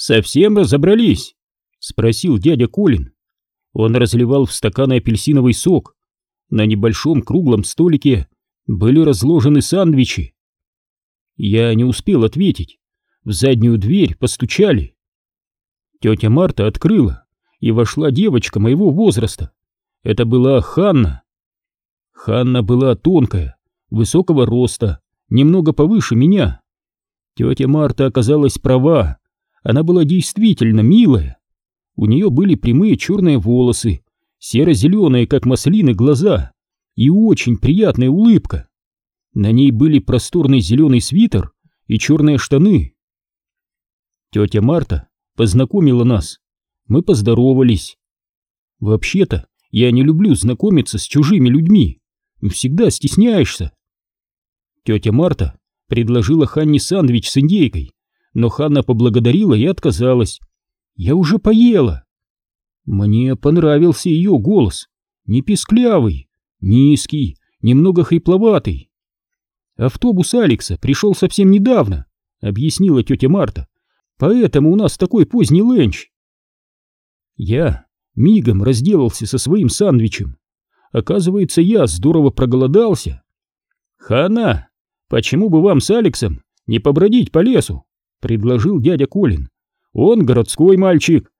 совсем разобрались?» — спросил дядя Колин. Он разливал в стаканы апельсиновый сок. На небольшом круглом столике были разложены сандвичи. Я не успел ответить. В заднюю дверь постучали. Тетя Марта открыла, и вошла девочка моего возраста. Это была Ханна. Ханна была тонкая, высокого роста, немного повыше меня. Тетя Марта оказалась права, она была действительно милая. У нее были прямые черные волосы, серо-зеленые, как маслины, глаза и очень приятная улыбка. На ней были просторный зеленый свитер и черные штаны. Тетя Марта познакомила нас. Мы поздоровались. Вообще-то, я не люблю знакомиться с чужими людьми. Всегда стесняешься. Тетя Марта предложила Ханне сандвич с индейкой, но Ханна поблагодарила и отказалась. Я уже поела. Мне понравился ее голос. Не писклявый, низкий, немного хрипловатый. Автобус Алекса пришел совсем недавно, объяснила тетя Марта. Поэтому у нас такой поздний ленч. Я мигом разделался со своим сандвичем. Оказывается, я здорово проголодался. «Хана, почему бы вам с Алексом не побродить по лесу?» — предложил дядя Колин. «Он городской мальчик.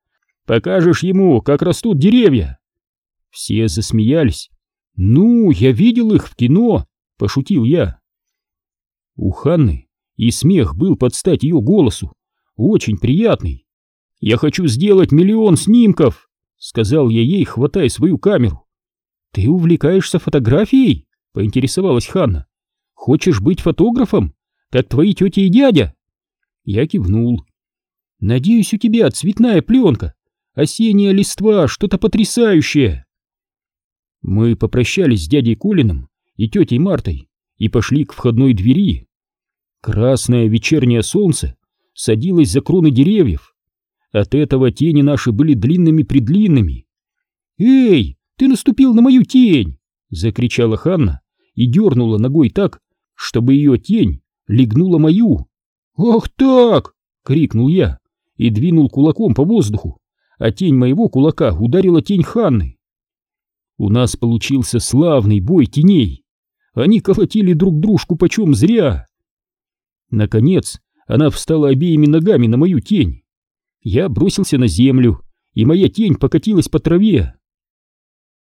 Покажешь ему, как растут деревья». Все засмеялись. «Ну, я видел их в кино», — пошутил я. У Ханны и смех был под стать ее голосу, очень приятный. «Я хочу сделать миллион снимков», — сказал я ей, хватая свою камеру. «Ты увлекаешься фотографией?» — поинтересовалась Ханна. «Хочешь быть фотографом, как твои тети и дядя?» Я кивнул. «Надеюсь, у тебя цветная пленка, осенняя листва, что-то потрясающее!» Мы попрощались с дядей Колином и тетей Мартой и пошли к входной двери. Красное вечернее солнце садилось за кроны деревьев. От этого тени наши были длинными-предлинными. «Эй, ты наступил на мою тень!» — закричала Ханна и дернула ногой так, чтобы ее тень легнула мою. «Ах так!» — крикнул я и двинул кулаком по воздуху, а тень моего кулака ударила тень Ханны. У нас получился славный бой теней. Они колотили друг дружку почем зря. Наконец, она встала обеими ногами на мою тень. Я бросился на землю, и моя тень покатилась по траве.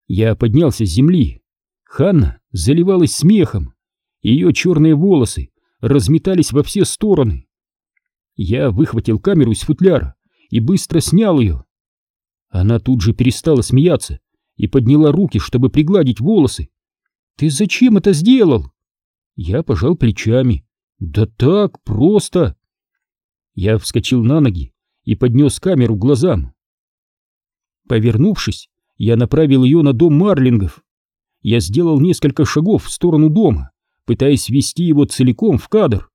Я поднялся с земли. Ханна заливалась смехом. Ее черные волосы разметались во все стороны. Я выхватил камеру из футляра и быстро снял ее. Она тут же перестала смеяться и подняла руки, чтобы пригладить волосы. «Ты зачем это сделал?» Я пожал плечами. «Да так, просто!» Я вскочил на ноги и поднес камеру к глазам. Повернувшись, я направил ее на дом Марлингов. Я сделал несколько шагов в сторону дома, пытаясь ввести его целиком в кадр.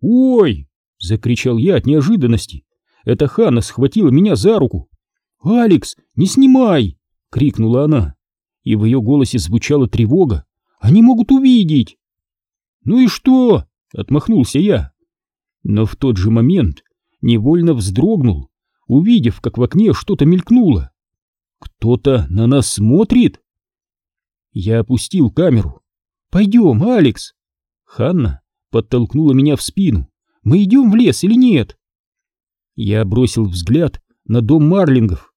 «Ой!» — закричал я от неожиданности. Это Ханна схватила меня за руку. «Алекс, не снимай!» — крикнула она. И в ее голосе звучала тревога. «Они могут увидеть!» «Ну и что?» — отмахнулся я. Но в тот же момент невольно вздрогнул, увидев, как в окне что-то мелькнуло. «Кто-то на нас смотрит?» Я опустил камеру. «Пойдем, Алекс!» Ханна подтолкнула меня в спину. «Мы идем в лес или нет?» Я бросил взгляд на дом Марлингов.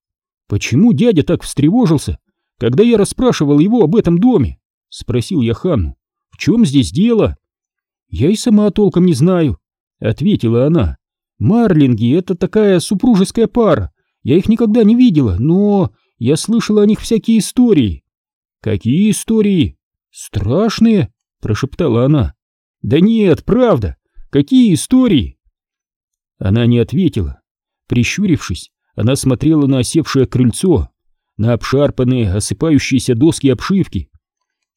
«Почему дядя так встревожился, когда я расспрашивал его об этом доме?» — спросил я Ханну. «В чем здесь дело?» «Я и сама толком не знаю», — ответила она. «Марлинги — это такая супружеская пара. Я их никогда не видела, но я слышала о них всякие истории». «Какие истории?» «Страшные», — прошептала она. «Да нет, правда. Какие истории?» Она не ответила. Прищурившись, она смотрела на осевшее крыльцо, на обшарпанные, осыпающиеся доски обшивки.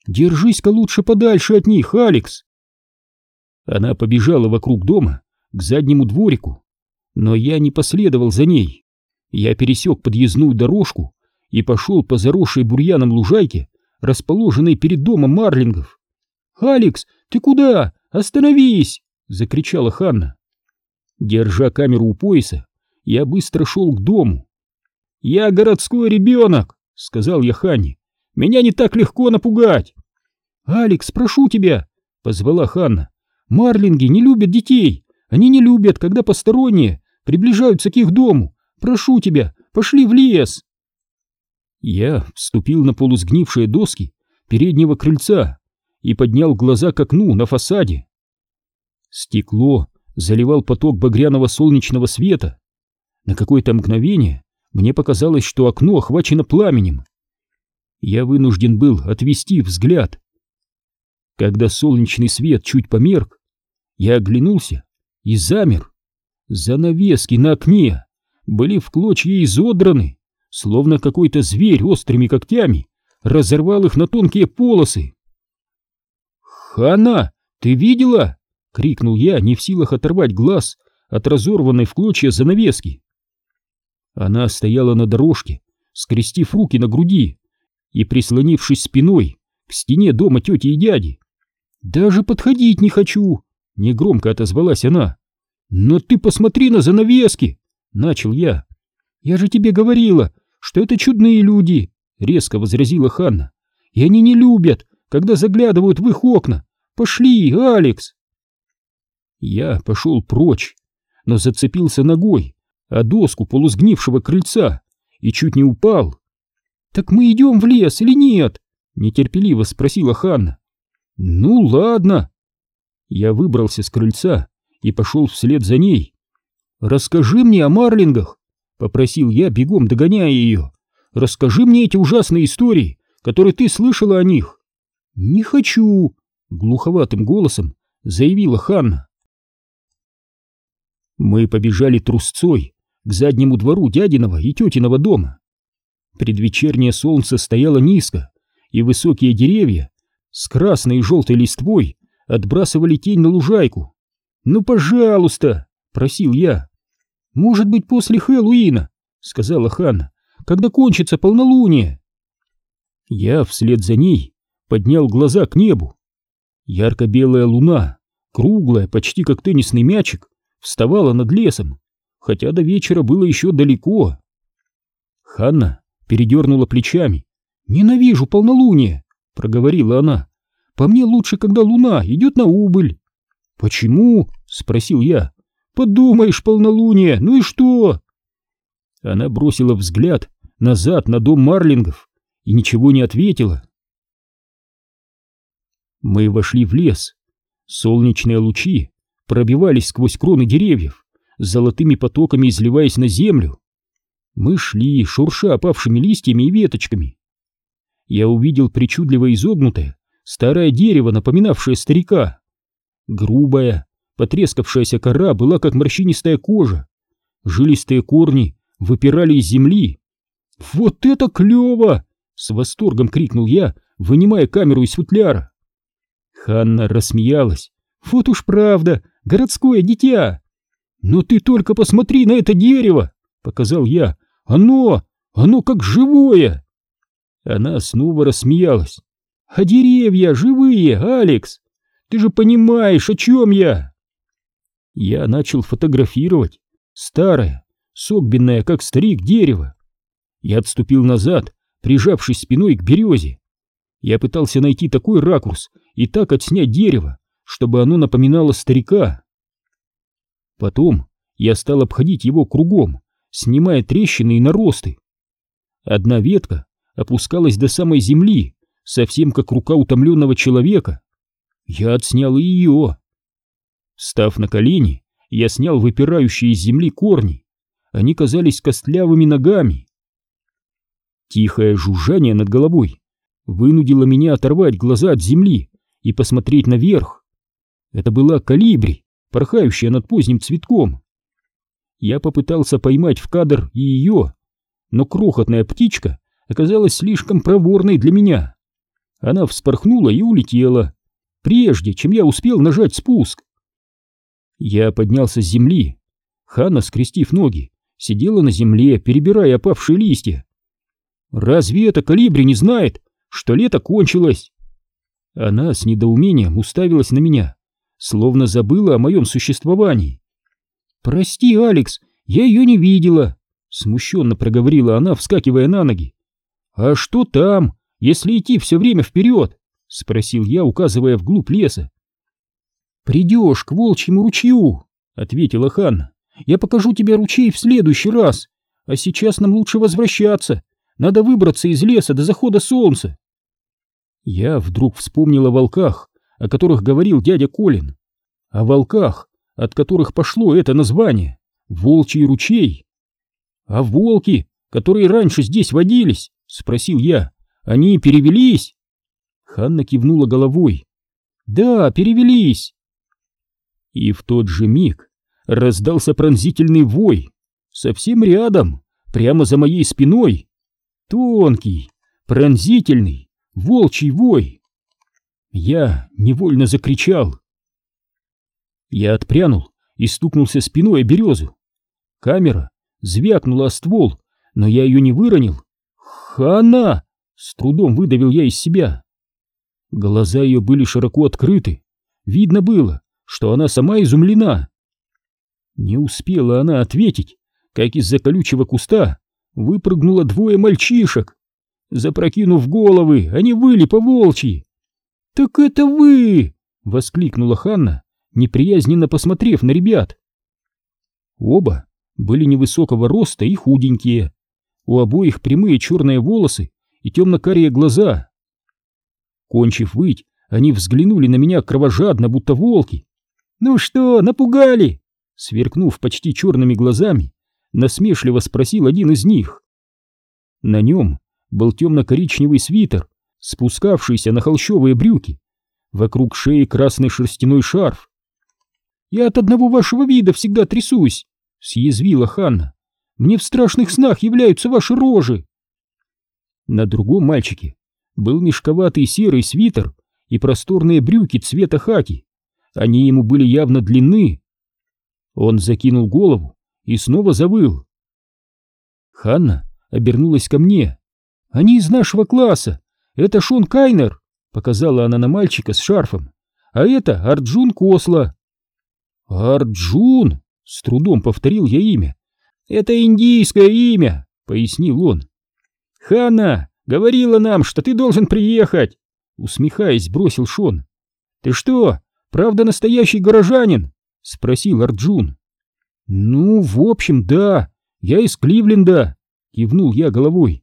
«Держись-ка лучше подальше от них, Алекс!» Она побежала вокруг дома, к заднему дворику, но я не последовал за ней. Я пересек подъездную дорожку и пошел по заросшей бурьяном лужайке, расположенной перед домом Марлингов. «Алекс, ты куда? Остановись!» — закричала Ханна. Держа камеру у пояса, Я быстро шел к дому. «Я городской ребенок», — сказал я Ханне. «Меня не так легко напугать». «Алекс, прошу тебя», — позвала Ханна. «Марлинги не любят детей. Они не любят, когда посторонние приближаются к их дому. Прошу тебя, пошли в лес». Я вступил на полусгнившие доски переднего крыльца и поднял глаза к окну на фасаде. Стекло заливал поток багряного солнечного света. На какое-то мгновение мне показалось, что окно охвачено пламенем. Я вынужден был отвести взгляд. Когда солнечный свет чуть померк, я оглянулся и замер. Занавески на окне были в клочья изодраны, словно какой-то зверь острыми когтями разорвал их на тонкие полосы. «Хана, ты видела?» — крикнул я, не в силах оторвать глаз от разорванной в клочья занавески. Она стояла на дорожке, скрестив руки на груди и прислонившись спиной к стене дома тети и дяди. «Даже подходить не хочу!» — негромко отозвалась она. «Но ты посмотри на занавески!» — начал я. «Я же тебе говорила, что это чудные люди!» — резко возразила Ханна. «И они не любят, когда заглядывают в их окна. Пошли, Алекс!» Я пошел прочь, но зацепился ногой о доску полусгнившего крыльца и чуть не упал. «Так мы идем в лес или нет?» — нетерпеливо спросила Ханна. «Ну ладно». Я выбрался с крыльца и пошел вслед за ней. «Расскажи мне о марлингах», — попросил я, бегом догоняя ее. «Расскажи мне эти ужасные истории, которые ты слышала о них». «Не хочу», — глуховатым голосом заявила Ханна. Мы побежали трусцой к заднему двору дядиного и тетиного дома. Предвечернее солнце стояло низко, и высокие деревья с красной и желтой листвой отбрасывали тень на лужайку. «Ну, пожалуйста!» — просил я. «Может быть, после Хэллоуина», — сказала Ханна, — «когда кончится полнолуние». Я вслед за ней поднял глаза к небу. Ярко-белая луна, круглая, почти как теннисный мячик, вставала над лесом, хотя до вечера было еще далеко. Ханна передернула плечами. «Ненавижу полнолуние!» — проговорила она. «По мне лучше, когда луна идет на убыль». «Почему?» — спросил я. «Подумаешь, полнолуние, ну и что?» Она бросила взгляд назад на дом Марлингов и ничего не ответила. Мы вошли в лес. Солнечные лучи пробивались сквозь кроны деревьев, золотыми потоками изливаясь на землю. Мы шли, шурша опавшими листьями и веточками я увидел причудливо изогнутое старое дерево, напоминавшее старика. Грубая, потрескавшаяся кора была как морщинистая кожа. Жилистые корни выпирали из земли. «Вот это клево!» — с восторгом крикнул я, вынимая камеру из футляра. Ханна рассмеялась. «Вот уж правда, городское дитя!» «Но ты только посмотри на это дерево!» — показал я. «Оно, оно как живое!» Она снова рассмеялась. «А деревья живые, Алекс! Ты же понимаешь, о чем я!» Я начал фотографировать старое, согбенное, как старик, дерево. Я отступил назад, прижавшись спиной к березе. Я пытался найти такой ракурс и так отснять дерево, чтобы оно напоминало старика. Потом я стал обходить его кругом, снимая трещины и наросты. Одна ветка опускалась до самой земли, совсем как рука утомленного человека. Я отснял и ее. Став на колени, я снял выпирающие из земли корни. Они казались костлявыми ногами. Тихое жужжание над головой вынудило меня оторвать глаза от земли и посмотреть наверх. Это была калибри, порхающая над поздним цветком. Я попытался поймать в кадр и ее, но крохотная птичка оказалась слишком проворной для меня. Она вспорхнула и улетела, прежде чем я успел нажать спуск. Я поднялся с земли. Хана, скрестив ноги, сидела на земле, перебирая опавшие листья. «Разве это калибри не знает, что лето кончилось?» Она с недоумением уставилась на меня, словно забыла о моем существовании. «Прости, Алекс, я ее не видела, смущенно проговорила она, вскакивая на ноги. А что там, если идти все время вперед? спросил я, указывая вглубь леса. Придешь к волчьему ручью, ответила Ханна. Я покажу тебе ручей в следующий раз, а сейчас нам лучше возвращаться. Надо выбраться из леса до захода солнца. Я вдруг вспомнил о волках, о которых говорил дядя Колин. О волках, от которых пошло это название — волчий ручей. А волки, которые раньше здесь водились, — спросил я, — они перевелись? Ханна кивнула головой. Да, перевелись. И в тот же миг раздался пронзительный вой. Совсем рядом, прямо за моей спиной. Тонкий, пронзительный, волчий вой. Я невольно закричал. Я отпрянул и стукнулся спиной о березу. Камера звякнула о ствол, но я ее не выронил. «Хана!» — с трудом выдавил я из себя. Глаза ее были широко открыты. Видно было, что она сама изумлена. Не успела она ответить, как из-за колючего куста выпрыгнуло двое мальчишек. Запрокинув головы, они выли по волчьи. «Так это вы!» — воскликнула Ханна, неприязненно посмотрев на ребят. Оба были невысокого роста и худенькие. У обоих прямые черные волосы и темно-карие глаза. Кончив выть, они взглянули на меня кровожадно, будто волки. «Ну что, напугали?» Сверкнув почти черными глазами, насмешливо спросил один из них. На нем был темно-коричневый свитер, спускавшийся на холщовые брюки. Вокруг шеи красный шерстяной шарф. «Я от одного вашего вида всегда трясусь», — съязвила Ханна. «Мне в страшных снах являются ваши рожи». На другом мальчике был мешковатый серый свитер и просторные брюки цвета хаки. Они ему были явно длинны. Он закинул голову и снова завыл. Ханна обернулась ко мне. «Они из нашего класса. Это Шон Кайнер», — показала она на мальчика с шарфом. «А это Арджун Косла». «Арджун?» — с трудом повторил я имя. «Это индийское имя», — пояснил он. «Ханна говорила нам, что ты должен приехать», — усмехаясь, бросил Шон. «Ты что, правда настоящий горожанин?» — спросил Арджун. «Ну, в общем, да, я из Кливленда», — кивнул я головой.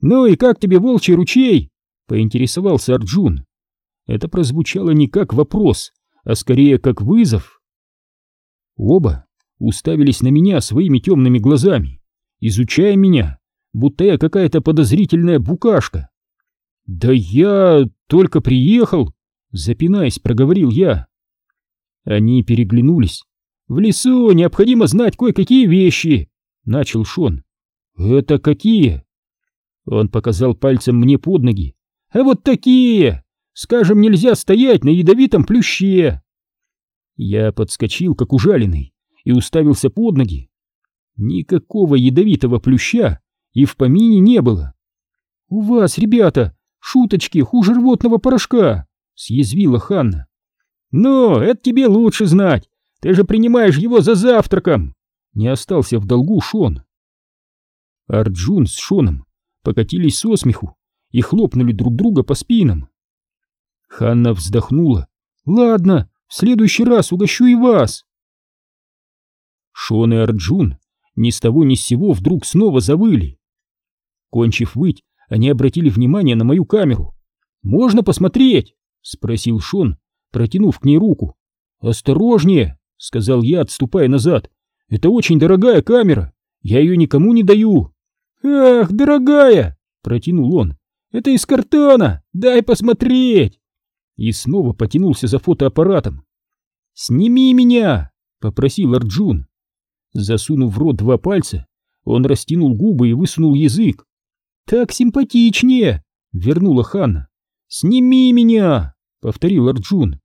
«Ну и как тебе волчий ручей?» — поинтересовался Арджун. Это прозвучало не как вопрос, а скорее как вызов. Оба уставились на меня своими темными глазами, изучая меня, будто я какая-то подозрительная букашка. «Да я только приехал», — запинаясь, проговорил я. Они переглянулись. «В лесу необходимо знать кое-какие вещи», — начал Шон. «Это какие?» Он показал пальцем мне под ноги. «А вот такие! Скажем, нельзя стоять на ядовитом плюще!» Я подскочил, как ужаленный, и уставился под ноги. Никакого ядовитого плюща и в помине не было. «У вас, ребята, шуточки хуже рвотного порошка!» — съязвила Ханна. «Ну, это тебе лучше знать! Ты же принимаешь его за завтраком!» Не остался в долгу Шон. Арджун с Шоном покатились со смеху и хлопнули друг друга по спинам. Ханна вздохнула. «Ладно, в следующий раз угощу и вас!» Шон и Арджун ни с того ни с сего вдруг снова завыли. Кончив выть, они обратили внимание на мою камеру. «Можно посмотреть?» — спросил Шон, протянув к ней руку. «Осторожнее!» — сказал я, отступая назад. «Это очень дорогая камера, я ее никому не даю!» «Ах, дорогая!» — протянул он. «Это из картона! Дай посмотреть!» И снова потянулся за фотоаппаратом. «Сними меня!» — попросил Арджун. Засунув в рот два пальца, он растянул губы и высунул язык. «Так симпатичнее!» — вернула Ханна. «Сними меня!» — повторил Арджун.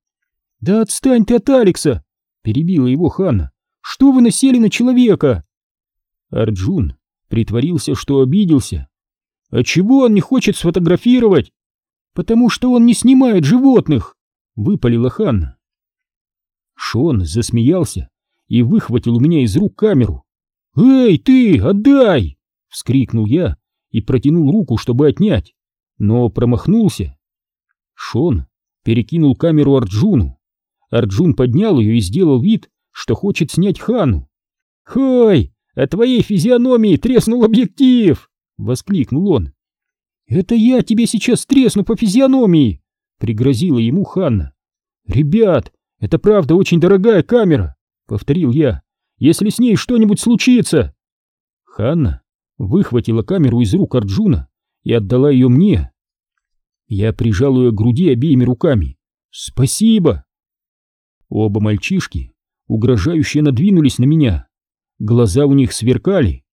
«Да отстань ты от Алекса!» — перебила его Ханна. «Что вы насели на человека?» Арджун притворился, что обиделся. «А чего он не хочет сфотографировать?» «Потому что он не снимает животных!» — выпалила Ханна. Шон засмеялся и выхватил у меня из рук камеру. «Эй, ты, отдай!» — вскрикнул я и протянул руку, чтобы отнять, но промахнулся. Шон перекинул камеру Арджуну. Арджун поднял ее и сделал вид, что хочет снять Хану. «Хой, от твоей физиономии треснул объектив!» — воскликнул он. «Это я тебе сейчас тресну по физиономии!» — пригрозила ему Ханна. «Ребят, это правда очень дорогая камера!» — повторил я. «Если с ней что-нибудь случится...» Ханна выхватила камеру из рук Арджуна и отдала ее мне. Я прижал ее к груди обеими руками. «Спасибо!» Оба мальчишки угрожающе надвинулись на меня. Глаза у них сверкали.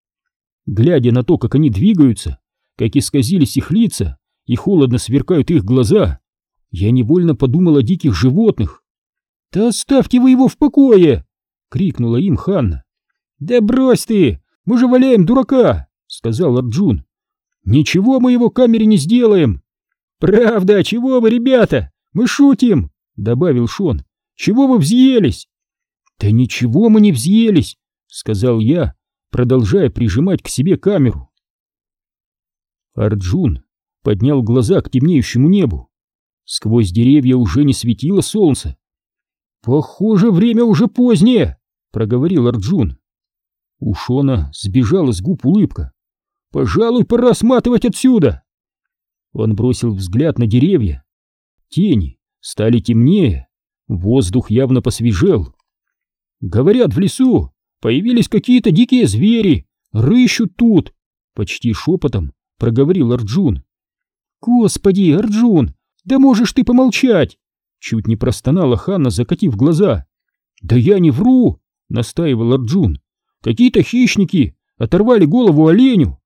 Глядя на то, как они двигаются, как исказились их лица и холодно сверкают их глаза, я невольно подумал о диких животных. «Да оставьте вы его в покое!» — крикнула им Ханна. «Да брось ты! Мы же валяем дурака!» — сказал Арджун. «Ничего мы его камере не сделаем!» «Правда, чего вы, ребята? Мы шутим!» — добавил Шон. «Чего вы взъелись?» «Да ничего мы не взъелись!» — сказал я, продолжая прижимать к себе камеру. Арджун поднял глаза к темнеющему небу. Сквозь деревья уже не светило солнце. «Похоже, время уже позднее!» — проговорил Арджун. У Шона сбежала с губ улыбка. «Пожалуй, пора сматывать отсюда!» Он бросил взгляд на деревья. Тени стали темнее, воздух явно посвежел. «Говорят, в лесу появились какие-то дикие звери, рыщут тут!» Почти шепотом проговорил Арджун. «Господи, Арджун, да можешь ты помолчать!» Чуть не простонала Ханна, закатив глаза. «Да я не вру!» — настаивал Арджун. «Какие-то хищники оторвали голову оленю!»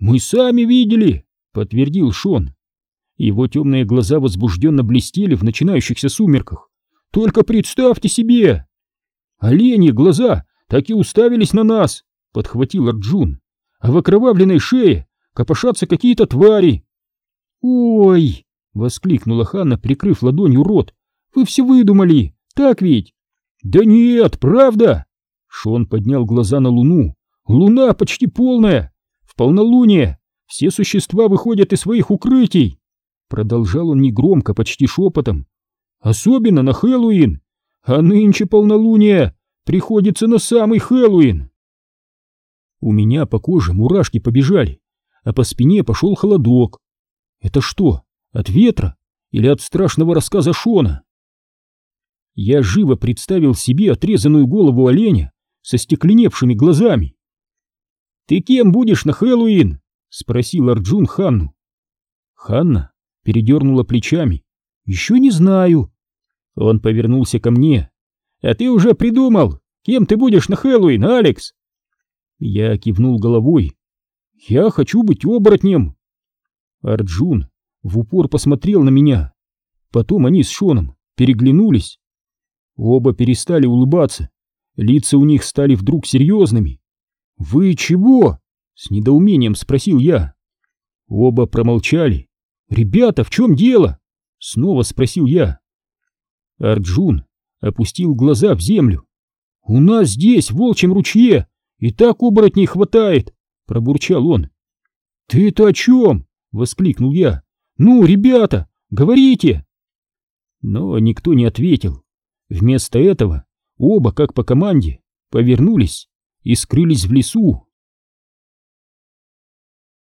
«Мы сами видели!» — подтвердил Шон. Его темные глаза возбужденно блестели в начинающихся сумерках. «Только представьте себе!» «Оленьи глаза так и уставились на нас!» — подхватил Арджун. «А в окровавленной шее копошатся какие-то твари!» «Ой!» — воскликнула Ханна, прикрыв ладонью рот. «Вы все выдумали, так ведь?» «Да нет, правда!» Шон поднял глаза на луну. «Луна почти полная! В полнолуние все существа выходят из своих укрытий!» Продолжал он негромко, почти шепотом. «Особенно на Хэллоуин! А нынче полнолуние приходится на самый Хэллоуин!» У меня по коже мурашки побежали, а по спине пошел холодок. Это что, от ветра или от страшного рассказа Шона? Я живо представил себе отрезанную голову оленя со стекленевшими глазами. «Ты кем будешь на Хэллоуин?» — спросил Арджун Ханну. Ханна передернула плечами. «Еще не знаю». Он повернулся ко мне. «А ты уже придумал, кем ты будешь на Хэллоуин, Алекс?» Я кивнул головой. «Я хочу быть оборотнем!» Арджун в упор посмотрел на меня. Потом они с Шоном переглянулись. Оба перестали улыбаться. Лица у них стали вдруг серьезными. «Вы чего?» — с недоумением спросил я. Оба промолчали. «Ребята, в чем дело?» — снова спросил я. Арджун опустил глаза в землю. «У нас здесь, в Волчьем ручье, и так оборотней хватает!» — пробурчал он. «Ты это о чем?» — воскликнул я. «Ну, ребята, говорите!» Но никто не ответил. Вместо этого оба, как по команде, повернулись и скрылись в лесу.